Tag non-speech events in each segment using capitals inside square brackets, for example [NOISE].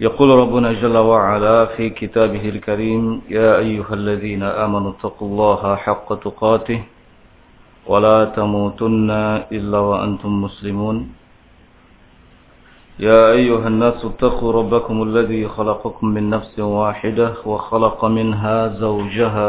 يقول ربنا جل وعلا في كتابه الكريم يا أيها الذين آمنوا اتقوا الله حق تقاته ولا تموتن إلا وأنتم مسلمون. يا أيها الناس اتقوا ربكم الذي خلقكم من نفس واحدة وخلق منها زوجها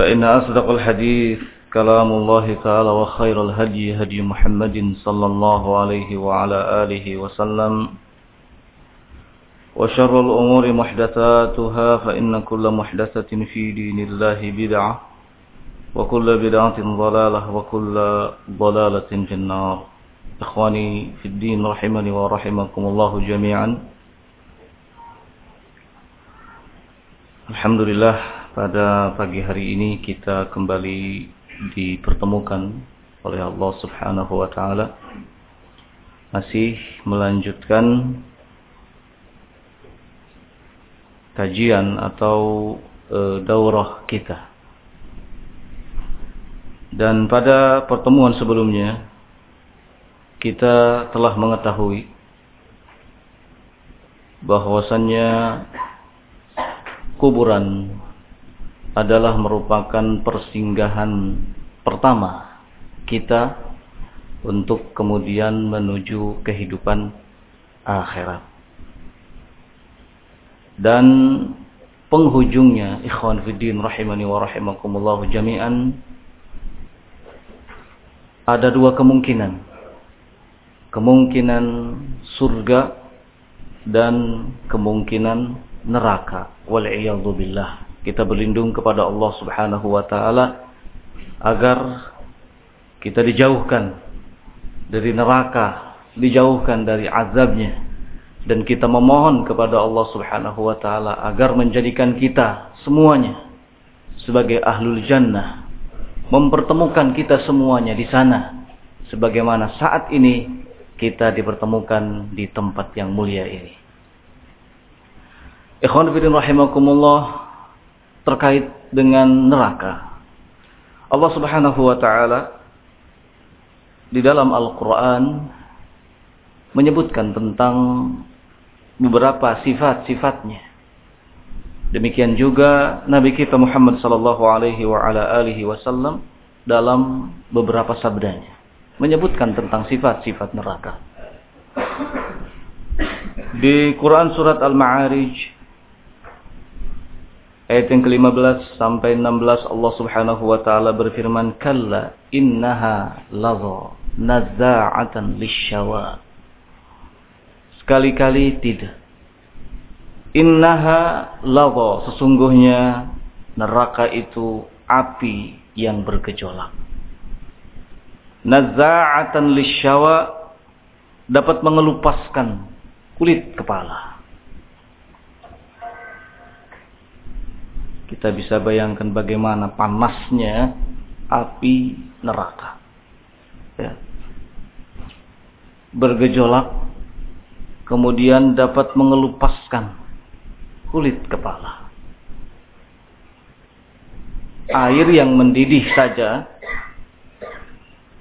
فإن أصدق الحديث كلام الله تعالى وخير الهدي هدي محمد صلى الله عليه وعلى آله وسلم وشر الأمور محدثاتها فإن كل محدثة في دين الله بدعة وكل بدعة ضلالة وكل ضلالة في النار. إخواني في الدين رحمني ورحمكم الله جميعا. الحمد لله pada pagi hari ini kita kembali dipertemukan oleh Allah Subhanahu wa taala masih melanjutkan kajian atau e, daurah kita. Dan pada pertemuan sebelumnya kita telah mengetahui bahwasannya kuburan adalah merupakan persinggahan pertama kita untuk kemudian menuju kehidupan akhirat. Dan penghujungnya ikhwan fiddin rahimani wa rahimakumullah jami'an ada dua kemungkinan. Kemungkinan surga dan kemungkinan neraka. Wal'iyadzubillah. Kita berlindung kepada Allah Subhanahu wa taala agar kita dijauhkan dari neraka, dijauhkan dari azabnya dan kita memohon kepada Allah Subhanahu wa taala agar menjadikan kita semuanya sebagai ahlul jannah, mempertemukan kita semuanya di sana sebagaimana saat ini kita dipertemukan di tempat yang mulia ini. Ikhwan fillah rahimakumullah terkait dengan neraka. Allah Subhanahu wa taala di dalam Al-Qur'an menyebutkan tentang beberapa sifat-sifatnya. Demikian juga Nabi kita Muhammad sallallahu alaihi wa ala alihi wasallam dalam beberapa sabdanya menyebutkan tentang sifat-sifat neraka. Di Quran surat Al-Ma'arij ayat yang ke-15 sampai 16 Allah Subhanahu wa taala berfirman kalla innaha ladha nazza'atan lisyawa sekali-kali tidak. Innaha ladha sesungguhnya neraka itu api yang bergejolak. Nazza'atan lisyawa dapat mengelupaskan kulit kepala kita bisa bayangkan bagaimana panasnya api neraka. Ya. Bergejolak, kemudian dapat mengelupaskan kulit kepala. Air yang mendidih saja,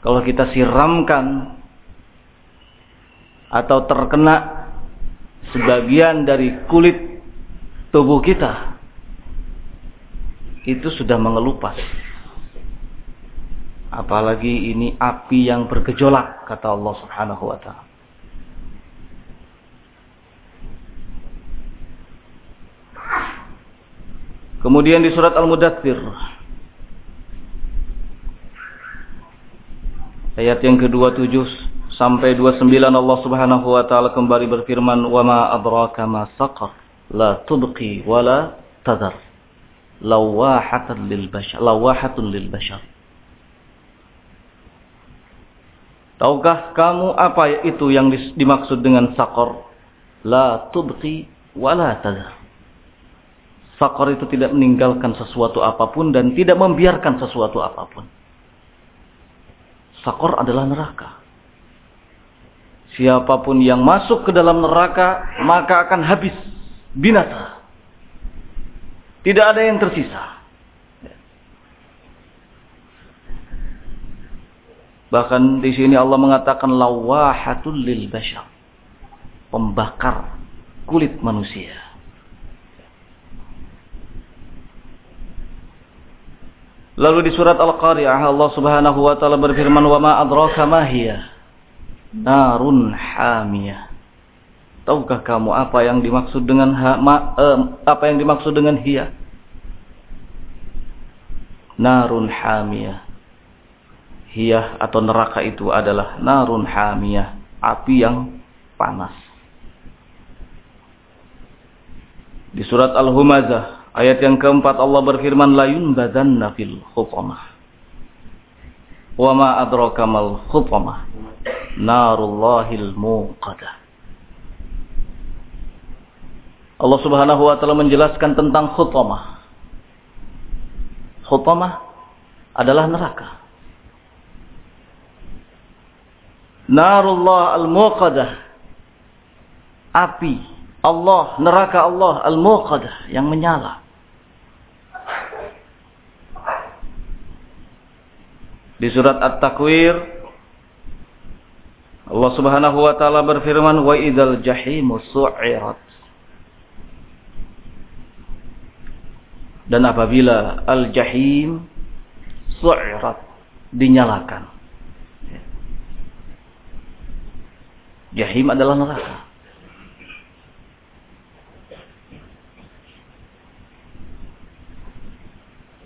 kalau kita siramkan atau terkena sebagian dari kulit tubuh kita, itu sudah mengelupas. Apalagi ini api yang bergejolak kata Allah Subhanahu wa taala. Kemudian di surat Al-Mudathir ayat yang ke-27 sampai 29 Allah Subhanahu wa taala kembali berfirman wa ma adraka la tubqi wa la tadhar lawahatan lil bashar lawahatun lil bashar Tahukah kamu apa itu yang dimaksud dengan sakor? La tubqi wa la. Sakor itu tidak meninggalkan sesuatu apa pun dan tidak membiarkan sesuatu apa pun. Sakor adalah neraka. Siapa pun yang masuk ke dalam neraka maka akan habis binasa. Tidak ada yang tersisa. Bahkan di sini Allah mengatakan lawahatul lil bashar. Pembakar kulit manusia. Lalu di surat Al-Qari'ah Allah Subhanahu wa taala berfirman wa ma adraka ma hiya narun hamiyah. Tahukah kamu apa yang dimaksud dengan ha, ma, eh, apa yang dimaksud dengan hiya? Narun hamiyah hiyah atau neraka itu adalah narun hamiyah, api yang panas. Di surat Al-Humazah ayat yang keempat Allah berfirman la yunbadanna fil khutamah. Wa ma adraka mal khutamah. Narullahil muqadah. Allah Subhanahu wa taala menjelaskan tentang khutamah. Khutamah adalah neraka. Narullah al-muqadah. Api Allah, neraka Allah al-muqadah yang menyala. Di surat At-Takwir Allah Subhanahu wa taala berfirman wa idzal jahimu su'irat. Dan apabila al-jahim su'irat dinyalakan Jahim adalah neraka.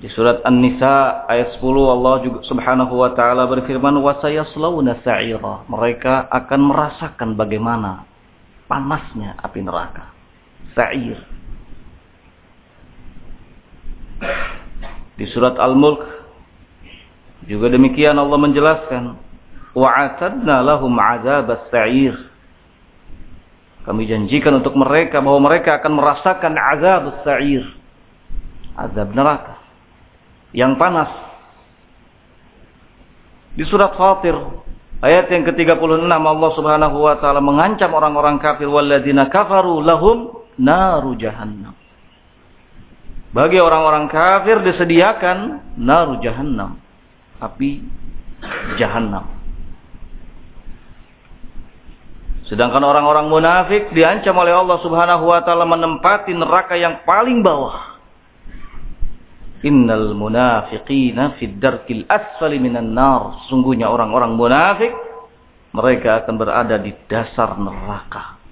Di surat An-Nisa ayat 10 Allah juga Subhanahu wa taala berfirman wa sayaslawna sa'ira. Mereka akan merasakan bagaimana panasnya api neraka. Sa'ir. Di surat Al-Mulk juga demikian Allah menjelaskan wa'atadna lahum azab as-sa'ir. Kami janjikan untuk mereka bahwa mereka akan merasakan azab as-sa'ir. Azab neraka. Yang panas. Di surat Fatir ayat yang ke-36 Allah Subhanahu wa taala mengancam orang-orang kafir walladzina kafaru lahum naru jahannam. Bagi orang-orang kafir disediakan naru jahannam, api jahannam. Sedangkan orang-orang munafik diancam oleh Allah Subhanahu wa taala menempati neraka yang paling bawah. Innal munafiqina fid darkil asfali minan nar. Sungguhnya orang-orang munafik mereka akan berada di dasar neraka.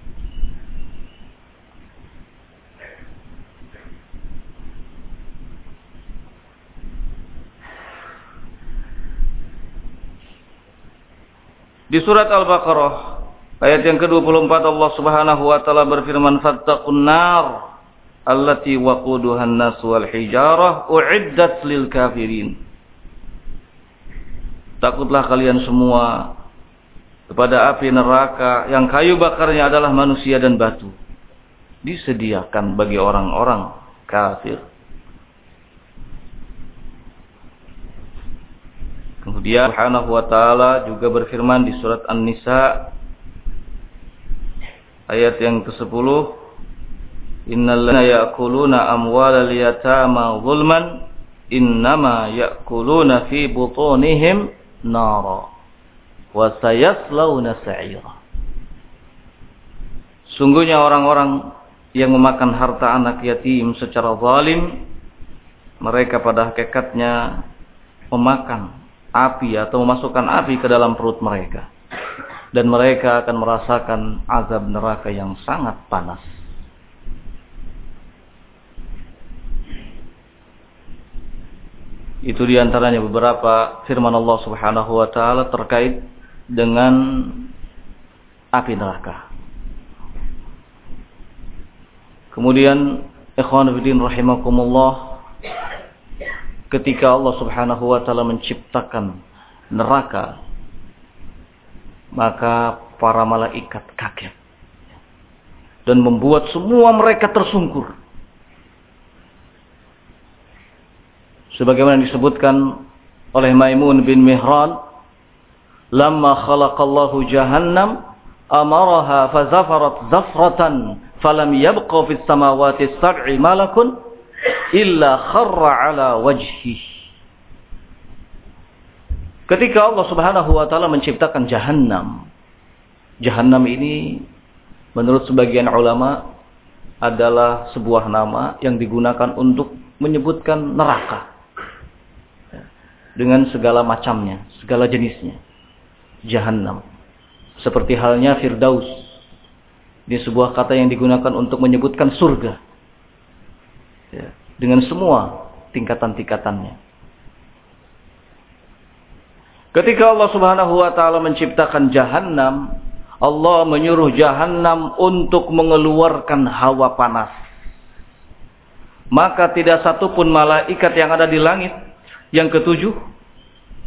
Di surat Al-Baqarah Ayat yang ke-24 Allah Subhanahu wa taala berfirman fattaqun nar allati waquduha an-nas wal hijarah uiddat lil kafirin. Takutlah kalian semua kepada api neraka yang kayu bakarnya adalah manusia dan batu. Disediakan bagi orang-orang kafir. Kemudian Subhanahu wa taala juga berfirman di surat An-Nisa ayat yang ke-10 Innalladzina ya'kuluna amwalal yatama zulman innama ya'kuluna fi butunihim nara wa sayaslawna sa'ira. Sungguhnya orang-orang yang memakan harta anak yatim secara zalim mereka pada hakikatnya memakan api atau memasukkan api ke dalam perut mereka dan mereka akan merasakan azab neraka yang sangat panas. Itu di antaranya beberapa firman Allah Subhanahu wa taala terkait dengan api neraka. Kemudian ikhwan rahimakumullah ketika Allah Subhanahu wa taala menciptakan neraka maka para malaikat kaget dan membuat semua mereka tersungkur. Sebagaimana disebutkan oleh Maimun bin Mihran lamma khalaqallahu jahannam amaraha fazafarat zafratan falam yabqa fis samawati sab'i malakun illa kharra ala wajhi ketika Allah Subhanahu wa taala menciptakan jahannam jahannam ini menurut sebagian ulama adalah sebuah nama yang digunakan untuk menyebutkan neraka dengan segala macamnya, segala jenisnya. Jahannam. Seperti halnya Firdaus. Ini sebuah kata yang digunakan untuk menyebutkan surga. Ya, dengan semua tingkatan-tingkatannya. Ketika Allah Subhanahu wa taala menciptakan jahanam, Allah menyuruh jahanam untuk mengeluarkan hawa panas. Maka tidak satupun malaikat yang ada di langit yang ketujuh,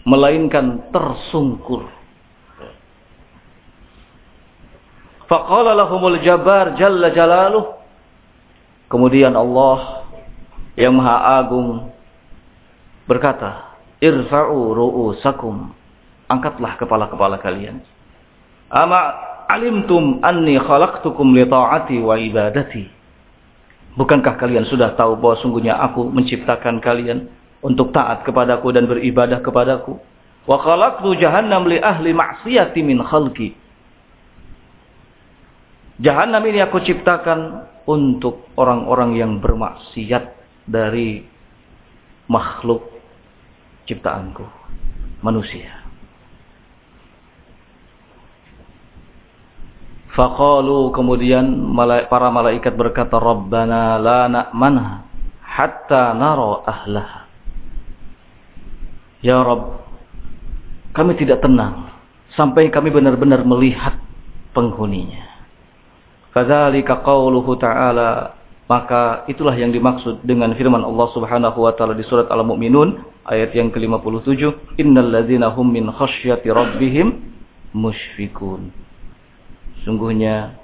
melainkan tersungkur. Faqala lahumul jabar jalla jalaluh. Kemudian Allah yang maha agung berkata, Irfa'u ru'usakum. Angkatlah kepala-kepala kalian. Ama alimtum anni khalaqtukum li ta'ati wa ibadati. Bukankah kalian sudah tahu bahwa sungguhnya aku menciptakan kalian untuk taat kepadaku dan beribadah kepadaku. Wa khalaqtu jahannam li ahli ma'siyati min khalqi. Jahannam ini aku ciptakan untuk orang-orang yang bermaksiat dari makhluk ciptaanku, manusia. Faqalu kemudian para malaikat berkata Rabbana la na'manha hatta nara ahlaha. Ya Rob, kami tidak tenang sampai kami benar-benar melihat penghuninya. Kadzalika qauluhu ta'ala maka itulah yang dimaksud dengan firman Allah Subhanahu wa taala di surat Al-Mu'minun ayat yang ke-57, "Innal ladzina hum min khasyati rabbihim musyfikun." Sungguhnya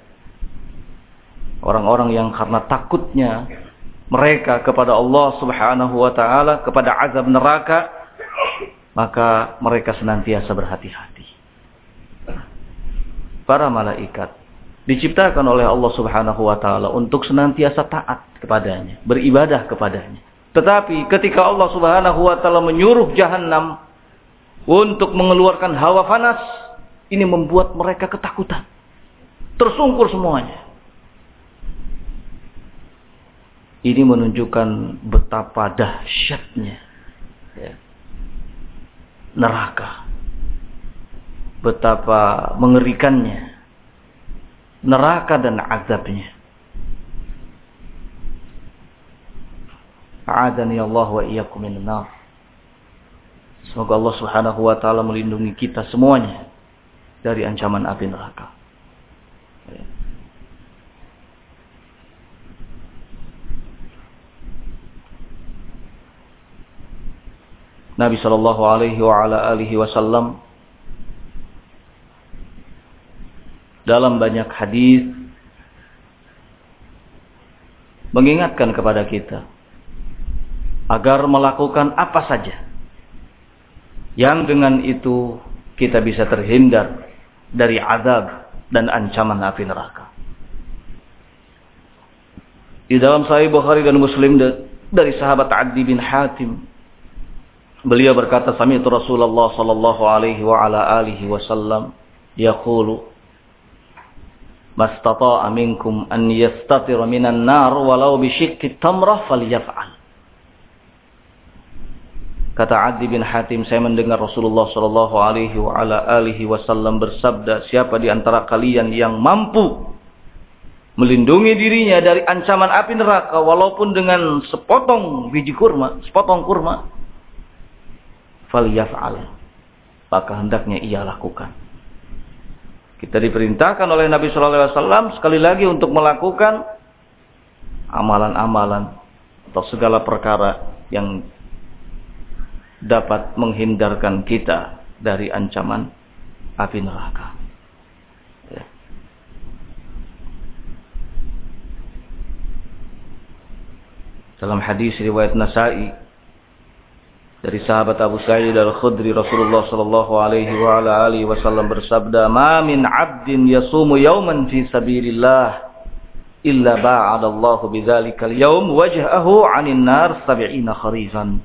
orang-orang yang karena takutnya mereka kepada Allah Subhanahu wa taala, kepada azab neraka, maka mereka senantiasa berhati-hati. Para malaikat diciptakan oleh Allah Subhanahu wa taala untuk senantiasa taat kepadanya, beribadah kepadanya. Tetapi ketika Allah Subhanahu wa taala menyuruh jahanam untuk mengeluarkan hawa panas, ini membuat mereka ketakutan. Tersungkur semuanya. Ini menunjukkan betapa dahsyatnya ya, neraka. Betapa mengerikannya neraka dan azabnya. A'adani Allah wa iyyakum minan nar. Semoga Allah Subhanahu wa taala melindungi kita semuanya dari ancaman api neraka. Nabi Shallallahu Alaihi wa ala alihi Wasallam dalam banyak hadis mengingatkan kepada kita agar melakukan apa saja yang dengan itu kita bisa terhindar dari azab dan ancaman api neraka. Di dalam Sahih Bukhari dan Muslim dari sahabat Adi bin Hatim Beliau berkata sami'tu Rasulullah sallallahu alaihi wa ala alihi wasallam yaqulu mastata'a minkum an yastatira minan nar walau bi shiqqi tamrah falyaf'al Kata Adi bin Hatim, saya mendengar Rasulullah sallallahu alaihi wa ala alihi wasallam bersabda, siapa di antara kalian yang mampu melindungi dirinya dari ancaman api neraka walaupun dengan sepotong biji kurma, sepotong kurma, falyaf'al. Maka hendaknya ia lakukan. Kita diperintahkan oleh Nabi Shallallahu Alaihi Wasallam sekali lagi untuk melakukan amalan-amalan atau segala perkara yang dapat menghindarkan kita dari ancaman api neraka. Ya. Dalam hadis riwayat Nasai dari sahabat Abu Sa'id Al-Khudri Rasulullah sallallahu alaihi wa ala alihi wasallam bersabda, "Ma min 'abdin yasumu yawman fi sabilillah illa ba'ada Allah bidzalika al-yawm wajhahu 'anil nar 70 kharifan."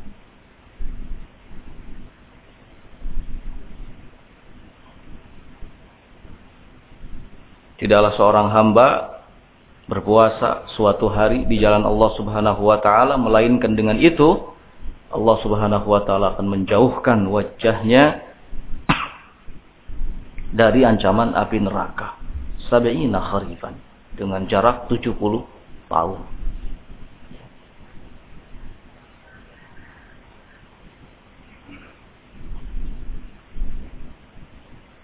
Tidaklah seorang hamba berpuasa suatu hari di jalan Allah Subhanahu wa taala melainkan dengan itu Allah Subhanahu wa taala akan menjauhkan wajahnya [COUGHS] dari ancaman api neraka. Sab'ina kharifan dengan jarak 70 tahun.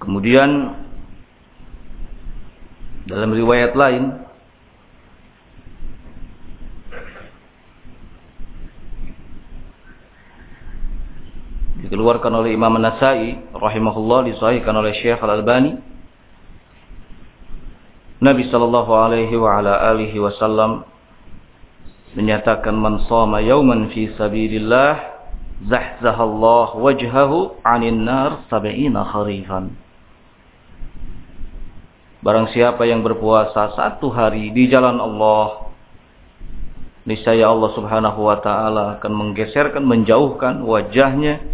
Kemudian dalam riwayat lain dikeluarkan oleh Imam Nasai rahimahullah disahihkan oleh Syekh Al-Albani. Nabi sallallahu alaihi wa ala alihi wasallam menyatakan man shama yawman fi sabilillah zahzahallah wajhahu 'anil nar 70 kharifan. Barang siapa yang berpuasa satu hari di jalan Allah niscaya Allah Subhanahu wa taala akan menggeserkan menjauhkan wajahnya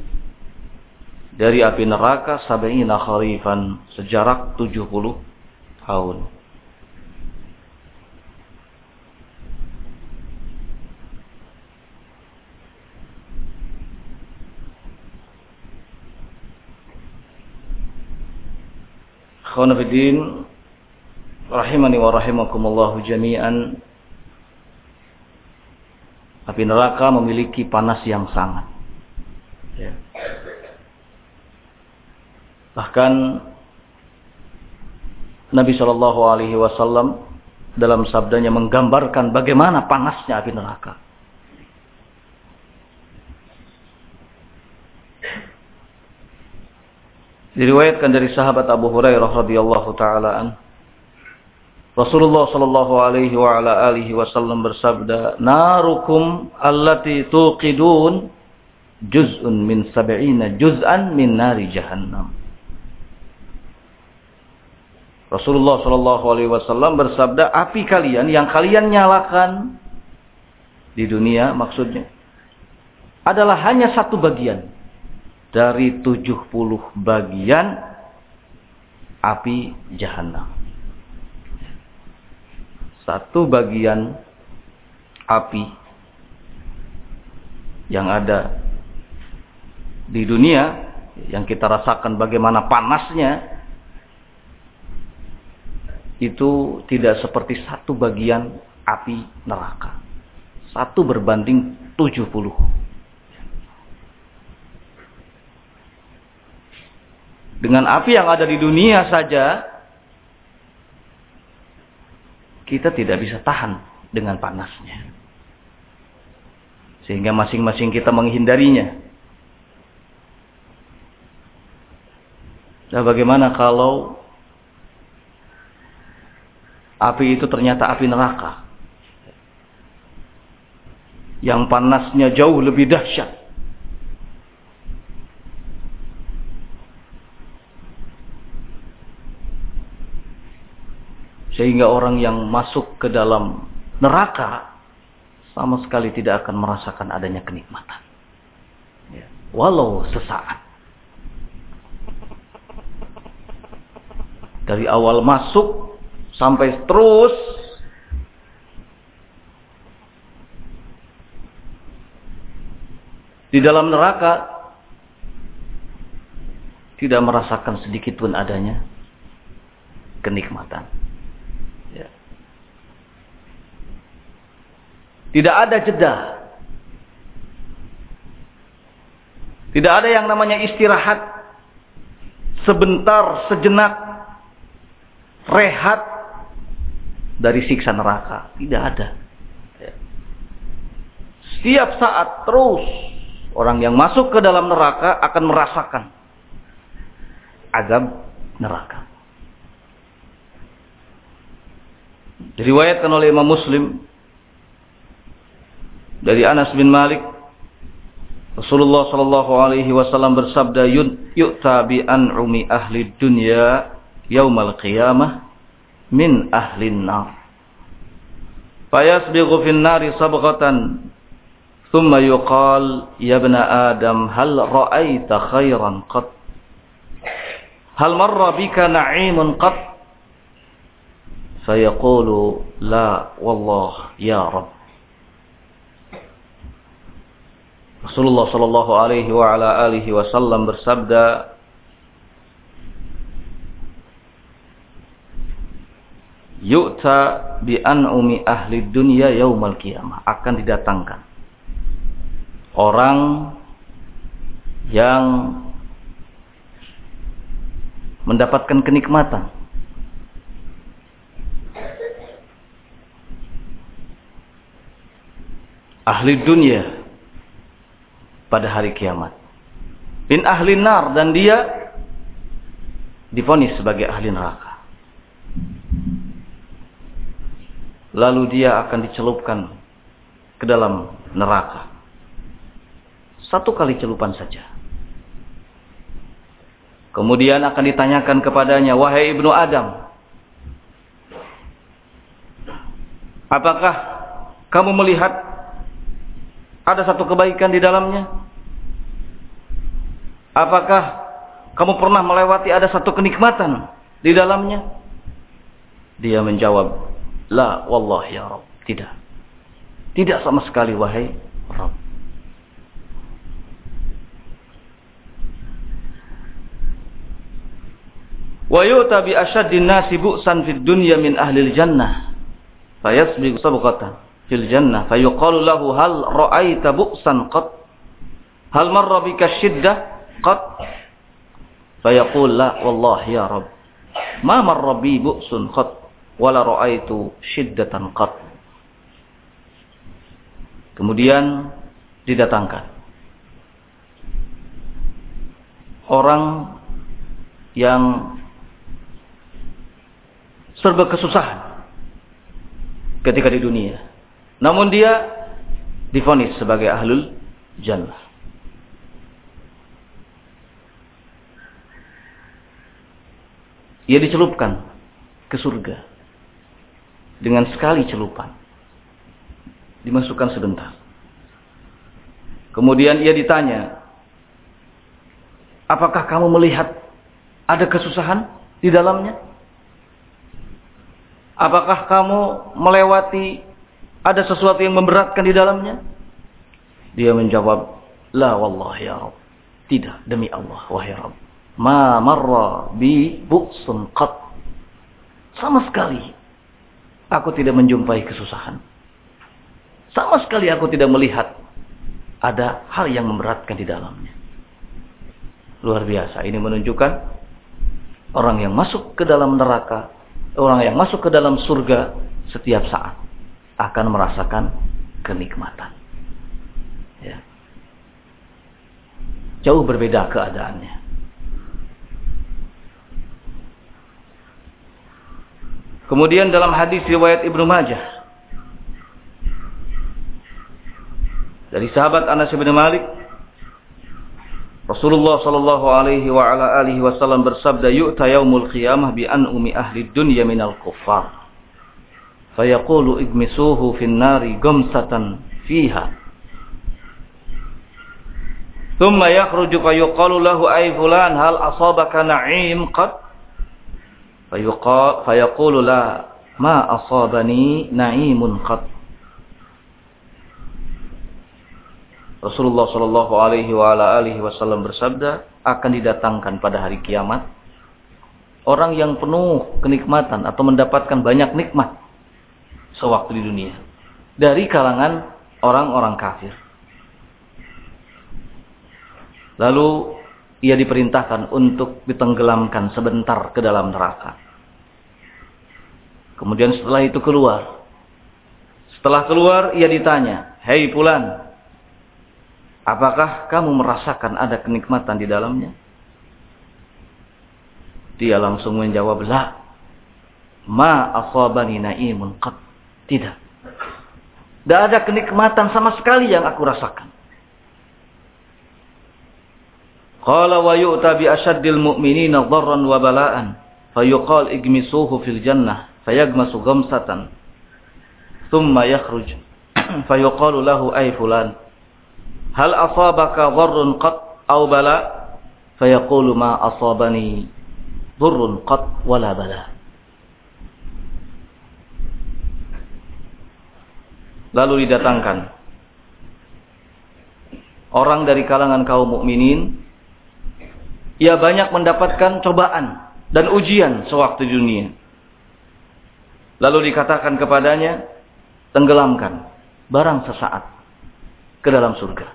dari api neraka sab'ina kharifan sejarak 70 tahun. Khawanafiddin rahimani wa rahimakumullahu jami'an api neraka memiliki panas yang sangat ya. Bahkan Nabi Shallallahu Alaihi Wasallam dalam sabdanya menggambarkan bagaimana panasnya api neraka. Diriwayatkan dari sahabat Abu Hurairah radhiyallahu taala Rasulullah sallallahu alaihi wa ala alihi wasallam bersabda, "Narukum allati tuqidun juz'un min sab'ina juz'an min nari jahannam." Rasulullah Shallallahu Alaihi Wasallam bersabda, api kalian yang kalian nyalakan di dunia maksudnya adalah hanya satu bagian dari 70 bagian api jahanam. Satu bagian api yang ada di dunia yang kita rasakan bagaimana panasnya itu tidak seperti satu bagian api neraka. Satu berbanding tujuh puluh. Dengan api yang ada di dunia saja, kita tidak bisa tahan dengan panasnya. Sehingga masing-masing kita menghindarinya. Nah bagaimana kalau api itu ternyata api neraka. Yang panasnya jauh lebih dahsyat. Sehingga orang yang masuk ke dalam neraka sama sekali tidak akan merasakan adanya kenikmatan. Ya. Walau sesaat. Dari awal masuk sampai terus di dalam neraka tidak merasakan sedikit pun adanya kenikmatan. Ya. Tidak ada jeda. Tidak ada yang namanya istirahat sebentar, sejenak, rehat dari siksa neraka. Tidak ada. Ya. Setiap saat terus orang yang masuk ke dalam neraka akan merasakan azab neraka. Diriwayatkan oleh Imam Muslim dari Anas bin Malik Rasulullah sallallahu alaihi wasallam bersabda yu'ta bi an'umi ahli dunya yaumal qiyamah min ahli nar fayasbighu fin nari sabghatan thumma yuqal ya ibn adam hal ra'aita khairan qat hal marra bika na'imun qat fayaqulu la wallah ya rabb Rasulullah Shallallahu Alaihi wa ala alihi Wasallam bersabda, "Yu'ta bi an'umi ahli dunya yaumal qiyamah." Akan didatangkan orang yang mendapatkan kenikmatan ahli dunia pada hari kiamat. Min ahli nar dan dia difonis sebagai ahli neraka. Lalu dia akan dicelupkan ke dalam neraka. Satu kali celupan saja. Kemudian akan ditanyakan kepadanya, wahai ibnu Adam, apakah kamu melihat ada satu kebaikan di dalamnya? Apakah kamu pernah melewati ada satu kenikmatan di dalamnya? Dia menjawab, La wallah ya Rabb. Tidak. Tidak sama sekali wahai Rabb. Wa yu'ta bi asyaddin nasi bu'san fid dunya min ahli jannah. Fayasbiqu sabqatan fil jannah fayuqalu lahu hal ra'aita bu'san qat hal marra bika syiddah qat fayaqul la wallahi ya rab ma marra bi bu'sun qat wala ra'aitu syiddatan qat. Kemudian didatangkan. Orang yang serba kesusahan ketika di dunia. Namun dia difonis sebagai ahlul jannah. Ia dicelupkan ke surga dengan sekali celupan. Dimasukkan sebentar. Kemudian ia ditanya, apakah kamu melihat ada kesusahan di dalamnya? Apakah kamu melewati ada sesuatu yang memberatkan di dalamnya? Dia menjawab, La wallah ya Rabb. Tidak, demi Allah, wahai Rabb. Ma marra bi bu'sun qat. Sama sekali aku tidak menjumpai kesusahan. Sama sekali aku tidak melihat ada hal yang memberatkan di dalamnya. Luar biasa. Ini menunjukkan orang yang masuk ke dalam neraka, orang yang masuk ke dalam surga setiap saat akan merasakan kenikmatan. Ya. Jauh berbeda keadaannya. Kemudian dalam hadis riwayat Ibnu Majah dari sahabat Anas bin Malik Rasulullah sallallahu alaihi wa ala alihi wasallam bersabda yu'ta yaumul qiyamah bi an umi ahli dunya minal kuffar. Fayaqulu igmisuhu fin nari gumsatan fiha. Thumma yakhruju fayuqalu lahu ay fulan hal asabaka na'im qad fayaqulu la ma asabani na'imun qad Rasulullah Shallallahu Alaihi wa ala alihi Wasallam bersabda akan didatangkan pada hari kiamat orang yang penuh kenikmatan atau mendapatkan banyak nikmat sewaktu di dunia. Dari kalangan orang-orang kafir. Lalu ia diperintahkan untuk ditenggelamkan sebentar ke dalam neraka. Kemudian setelah itu keluar. Setelah keluar ia ditanya, "Hei Fulan, apakah kamu merasakan ada kenikmatan di dalamnya?" Dia langsung menjawab, "La. Ma asabani naimun qat." Tidak. Tidak ada kenikmatan sama sekali yang aku rasakan. Qala wa yu'ta bi ashaddil mu'minina dharran wa bala'an fayuqal igmisuhu fil jannah fayagmasu ghamsatan thumma yakhruj fayuqalu lahu ay fulan hal asabaka dharrun qat aw bala? Fayaqulu ma asabani dharrun qat wala bala. Lalu didatangkan orang dari kalangan kaum mukminin ia banyak mendapatkan cobaan dan ujian sewaktu dunia. Lalu dikatakan kepadanya, tenggelamkan barang sesaat ke dalam surga.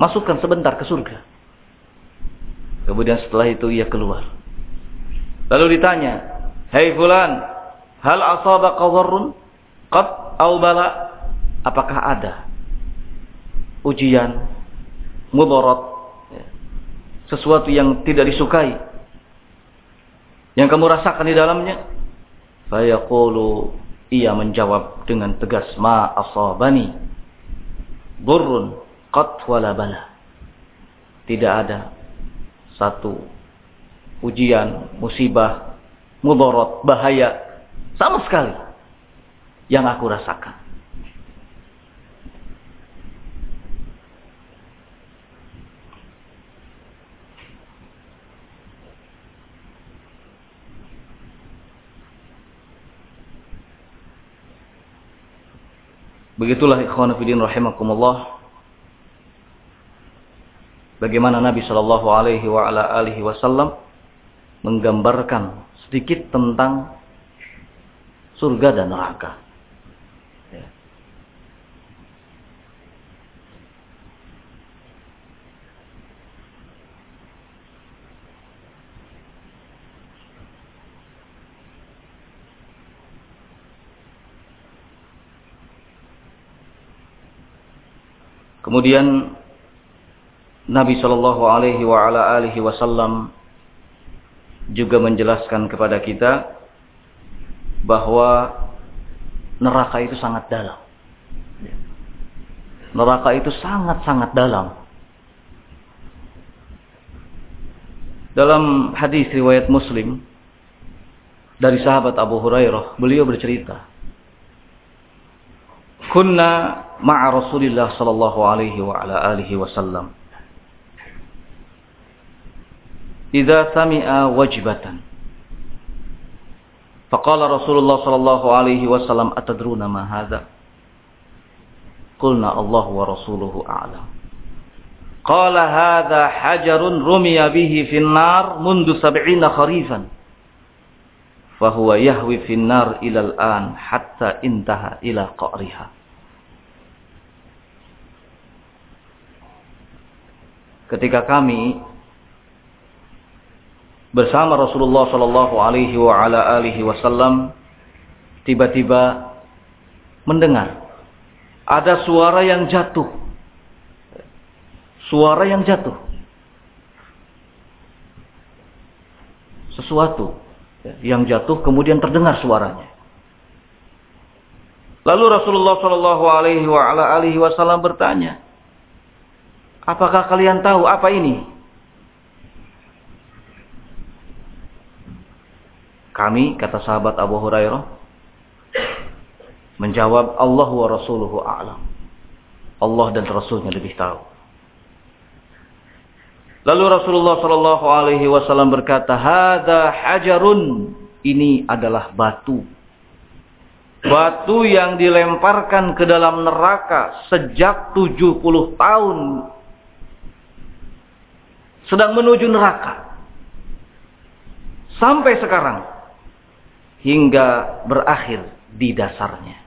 Masukkan sebentar ke surga. Kemudian setelah itu ia keluar. Lalu ditanya, Hei fulan, hal asabaka dharrun qad au bala? Apakah ada ujian, mudarat sesuatu yang tidak disukai yang kamu rasakan di dalamnya fayaqulu ia menjawab dengan tegas ma asabani burrun qat wala bala. Tidak ada satu ujian musibah mudarat bahaya sama sekali yang aku rasakan Begitulah ikhwan fillah rahimakumullah bagaimana Nabi Shallallahu alaihi wa ala alihi wasallam menggambarkan sedikit tentang surga dan neraka. Kemudian Nabi Shallallahu Alaihi Wasallam juga menjelaskan kepada kita bahwa neraka itu sangat dalam. Neraka itu sangat-sangat dalam. Dalam hadis riwayat Muslim dari sahabat Abu Hurairah, beliau bercerita, "Kunna ma'a Rasulillah sallallahu alaihi wa ala alihi wasallam. Idza sami'a wajibatan. Faqala Rasulullah sallallahu alaihi wasallam atadruna ma hadha? Qulna Allah wa rasuluhu a'lam. Qala hadha hajarun rumiya bihi fin nar mundu sab'ina kharifan. Fahuwa yahwi fin nar ila al-an hatta intaha ila qa'riha. Ketika kami bersama Rasulullah Shallallahu Alaihi Wasallam tiba-tiba mendengar ada suara yang jatuh, suara yang jatuh, sesuatu yang jatuh kemudian terdengar suaranya. Lalu Rasulullah Shallallahu Alaihi Wasallam bertanya, Apakah kalian tahu apa ini? Kami, kata sahabat Abu Hurairah, menjawab Allah wa Rasuluhu a'lam. Allah dan Rasulnya lebih tahu. Lalu Rasulullah Shallallahu Alaihi Wasallam berkata, "Hada hajarun." Ini adalah batu. Batu yang dilemparkan ke dalam neraka sejak 70 tahun sedang menuju neraka. Sampai sekarang. Hingga berakhir di dasarnya.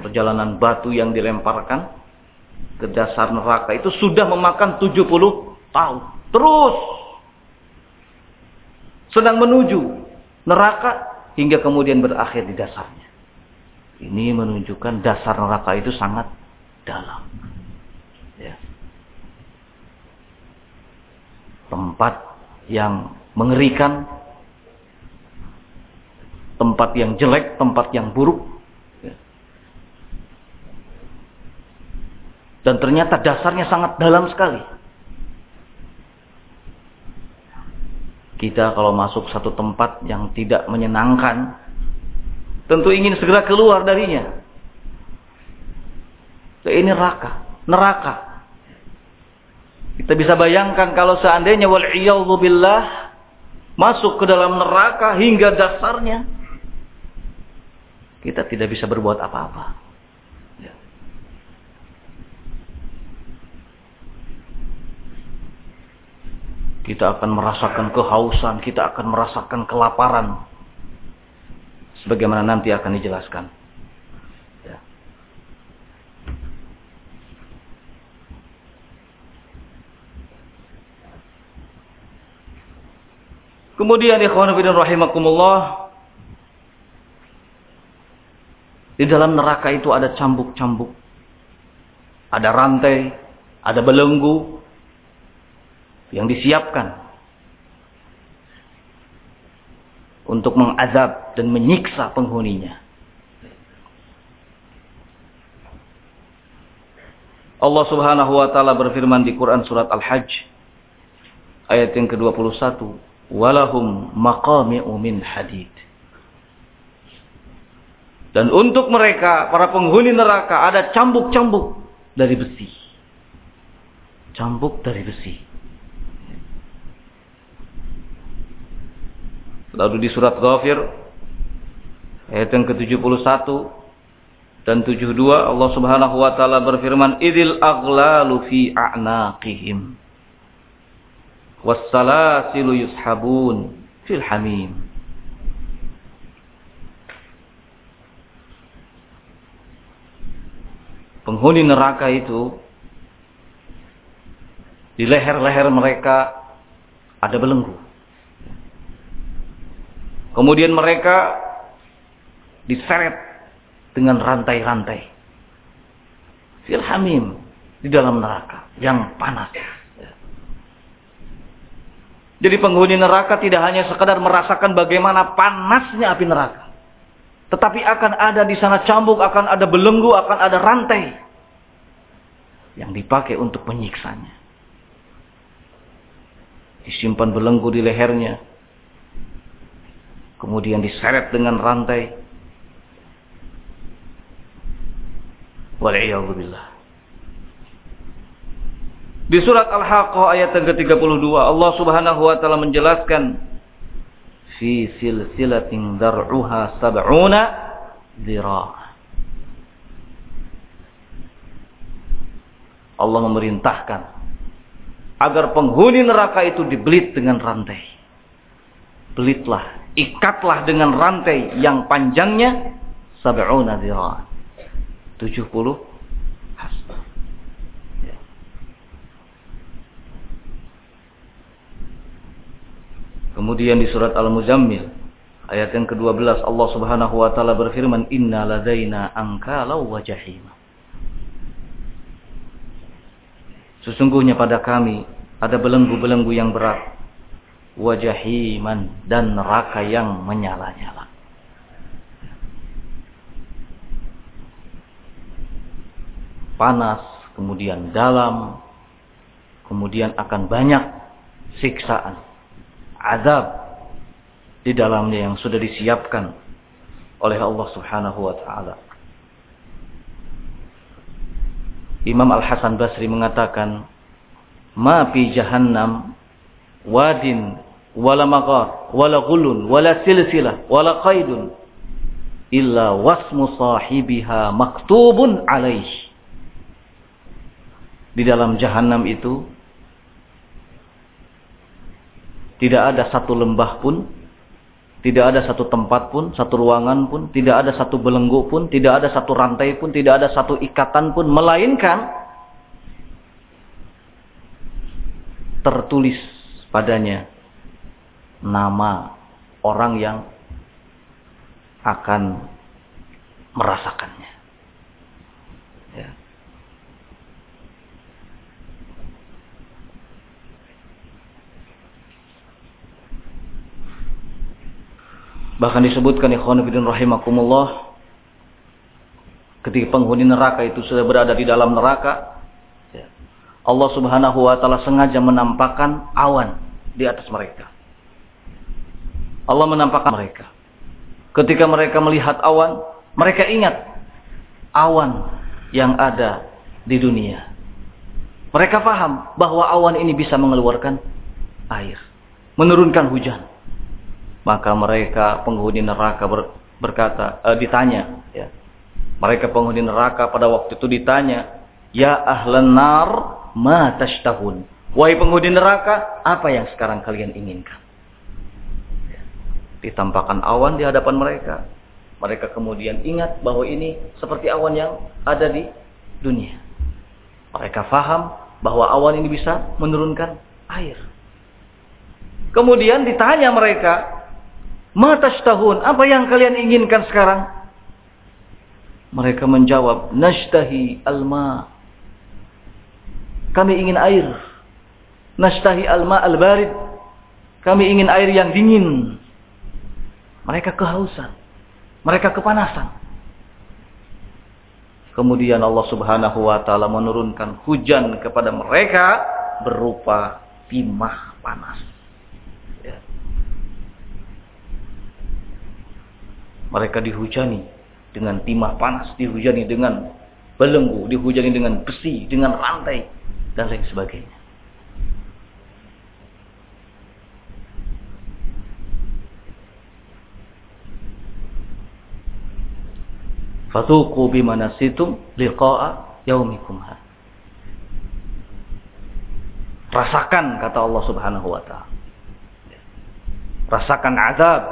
Perjalanan batu yang dilemparkan ke dasar neraka itu sudah memakan 70 tahun. Terus sedang menuju neraka hingga kemudian berakhir di dasarnya. Ini menunjukkan dasar neraka itu sangat dalam. Ya. Tempat yang mengerikan, tempat yang jelek, tempat yang buruk. Ya. Dan ternyata dasarnya sangat dalam sekali. Kita kalau masuk satu tempat yang tidak menyenangkan, tentu ingin segera keluar darinya. Ini neraka, neraka. Kita bisa bayangkan kalau seandainya wal billah masuk ke dalam neraka hingga dasarnya, kita tidak bisa berbuat apa-apa. Kita akan merasakan kehausan, kita akan merasakan kelaparan. Sebagaimana nanti akan dijelaskan. Ya. Kemudian ikhwan fillah rahimakumullah di dalam neraka itu ada cambuk-cambuk. Ada rantai, ada belenggu, yang disiapkan untuk mengazab dan menyiksa penghuninya. Allah Subhanahu wa taala berfirman di Quran surat Al-Hajj ayat yang ke-21, "Walahum maqami'u min hadid." Dan untuk mereka para penghuni neraka ada cambuk-cambuk dari besi. Cambuk dari besi. Lalu di surat Ghafir ayat yang ke-71 dan 72 Allah Subhanahu wa taala berfirman idil aghlalu fi a'naqihim wassalasilu yushabun fil hamim Penghuni neraka itu di leher-leher mereka ada belenggu Kemudian mereka diseret dengan rantai-rantai. Fil hamim di dalam neraka yang panas. Jadi penghuni neraka tidak hanya sekadar merasakan bagaimana panasnya api neraka. Tetapi akan ada di sana cambuk, akan ada belenggu, akan ada rantai. Yang dipakai untuk menyiksanya. Disimpan belenggu di lehernya kemudian diseret dengan rantai. Wal'iyahzubillah. Di surat Al-Haqqah ayat yang ke-32 Allah Subhanahu wa taala menjelaskan fi silsilatin dar'uha sab'una dhira' Allah memerintahkan agar penghuni neraka itu dibelit dengan rantai. Belitlah ikatlah dengan rantai yang panjangnya sab'una dhira. 70 hasta. Kemudian di surat Al-Muzammil ayat yang ke-12 Allah Subhanahu wa taala berfirman inna ladaina ankalau wa jahim. Sesungguhnya pada kami ada belenggu-belenggu yang berat wajahiman dan neraka yang menyala-nyala. Panas, kemudian dalam, kemudian akan banyak siksaan, azab di dalamnya yang sudah disiapkan oleh Allah Subhanahu wa taala. Imam Al-Hasan Basri mengatakan, "Ma fi jahannam wadin wala maghar wala ghulun wala silsilah wala qaidun illa wasmu sahibiha maktubun alaih di dalam jahanam itu tidak ada satu lembah pun, tidak ada satu tempat pun, satu ruangan pun, tidak ada satu belenggu pun, tidak ada satu rantai pun, tidak ada satu ikatan pun, melainkan tertulis padanya nama orang yang akan merasakan. Bahkan disebutkan ikhwan fillah rahimakumullah ketika penghuni neraka itu sudah berada di dalam neraka ya, Allah Subhanahu wa taala sengaja menampakkan awan di atas mereka. Allah menampakkan mereka. Ketika mereka melihat awan, mereka ingat awan yang ada di dunia. Mereka paham bahwa awan ini bisa mengeluarkan air, menurunkan hujan. Maka mereka penghuni neraka ber, berkata, eh, ditanya, ya. Mereka penghuni neraka pada waktu itu ditanya, Ya ahlan nar, ma tashtahun. Wahai penghuni neraka, apa yang sekarang kalian inginkan? Ditampakkan awan di hadapan mereka. Mereka kemudian ingat bahwa ini seperti awan yang ada di dunia. Mereka faham bahwa awan ini bisa menurunkan air. Kemudian ditanya mereka, Mata setahun, apa yang kalian inginkan sekarang? Mereka menjawab, Nashtahi alma. Kami ingin air. Nashtahi alma al-barid. Kami ingin air yang dingin. Mereka kehausan. Mereka kepanasan. Kemudian Allah subhanahu wa ta'ala menurunkan hujan kepada mereka berupa timah panas. Ya. Mereka dihujani dengan timah panas, dihujani dengan belenggu, dihujani dengan besi, dengan rantai, dan lain sebagainya. Fatuqu bima nasitum liqa'a yaumikum Rasakan kata Allah Subhanahu wa taala. Rasakan azab,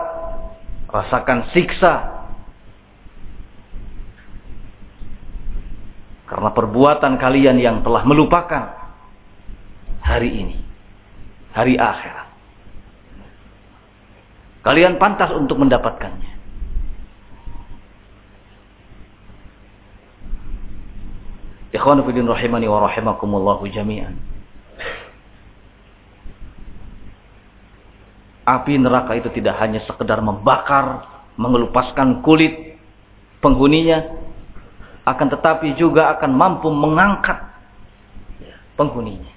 rasakan siksa. Karena perbuatan kalian yang telah melupakan hari ini, hari akhirat. Kalian pantas untuk mendapatkannya. Ikhwan fillah rahimani wa rahimakumullahu jami'an. Api neraka itu tidak hanya sekedar membakar, mengelupaskan kulit penghuninya, akan tetapi juga akan mampu mengangkat penghuninya.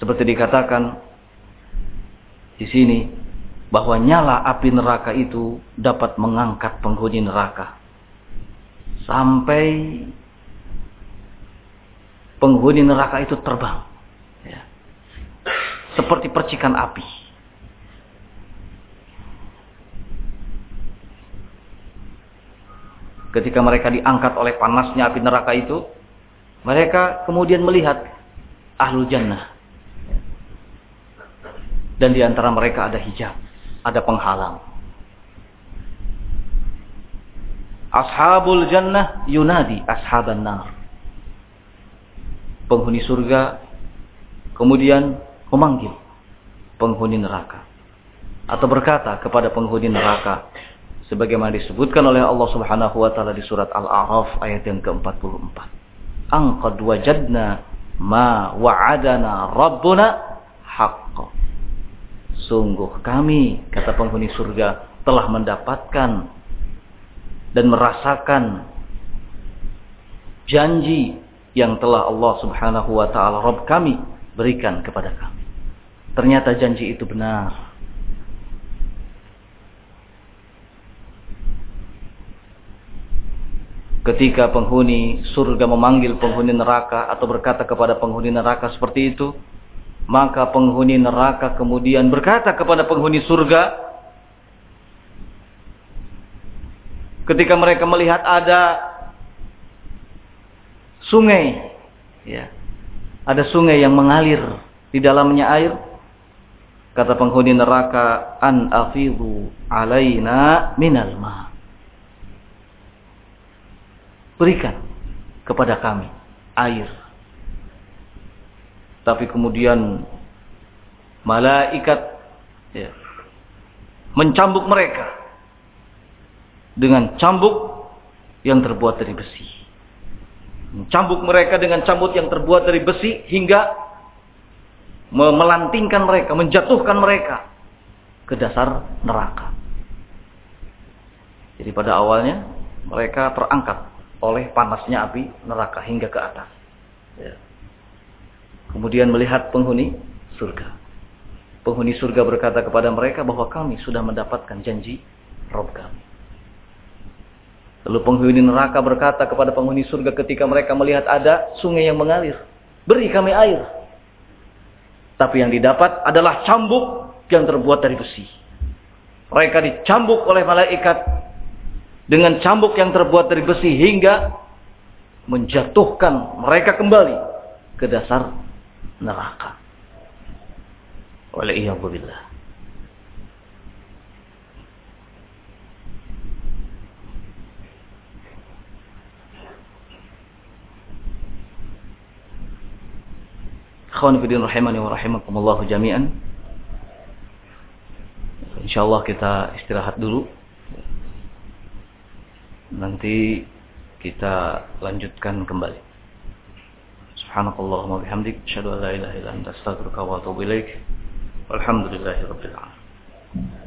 Seperti dikatakan di sini bahwa nyala api neraka itu dapat mengangkat penghuni neraka sampai penghuni neraka itu terbang ya. seperti percikan api ketika mereka diangkat oleh panasnya api neraka itu mereka kemudian melihat ahlul jannah dan di antara mereka ada hijab ada penghalang. Ashabul jannah yunadi ashaban nar. Penghuni surga kemudian memanggil penghuni neraka atau berkata kepada penghuni neraka sebagaimana disebutkan oleh Allah Subhanahu wa taala di surat Al-A'raf ayat yang ke-44. Angqad wajadna ma wa'adana rabbuna haqqan. Sungguh kami, kata penghuni surga, telah mendapatkan dan merasakan janji yang telah Allah subhanahu wa ta'ala Rabb kami berikan kepada kami. Ternyata janji itu benar. Ketika penghuni surga memanggil penghuni neraka atau berkata kepada penghuni neraka seperti itu, maka penghuni neraka kemudian berkata kepada penghuni surga, ketika mereka melihat ada sungai, ya, ada sungai yang mengalir di dalamnya air, kata penghuni neraka, an afidu alaina minal ma. berikan kepada kami air. Tapi kemudian malaikat ya, mencambuk mereka dengan cambuk yang terbuat dari besi. Mencambuk mereka dengan cambuk yang terbuat dari besi hingga melantingkan mereka, menjatuhkan mereka ke dasar neraka. Jadi pada awalnya mereka terangkat oleh panasnya api neraka hingga ke atas. Ya. Kemudian melihat penghuni surga. Penghuni surga berkata kepada mereka bahwa kami sudah mendapatkan janji Rob kami. Lalu penghuni neraka berkata kepada penghuni surga ketika mereka melihat ada sungai yang mengalir. Beri kami air. Tapi yang didapat adalah cambuk yang terbuat dari besi. Mereka dicambuk oleh malaikat dengan cambuk yang terbuat dari besi hingga menjatuhkan mereka kembali ke dasar neraka. Oleh Ikhwan fillah rahimani wa rahimakumullah jami'an. Insyaallah kita istirahat dulu. Nanti kita lanjutkan kembali. Subhanakallahumma bihamdik asyhadu an la ilaha illa anta wa atubu ilaik. Walhamdulillahirabbil alamin.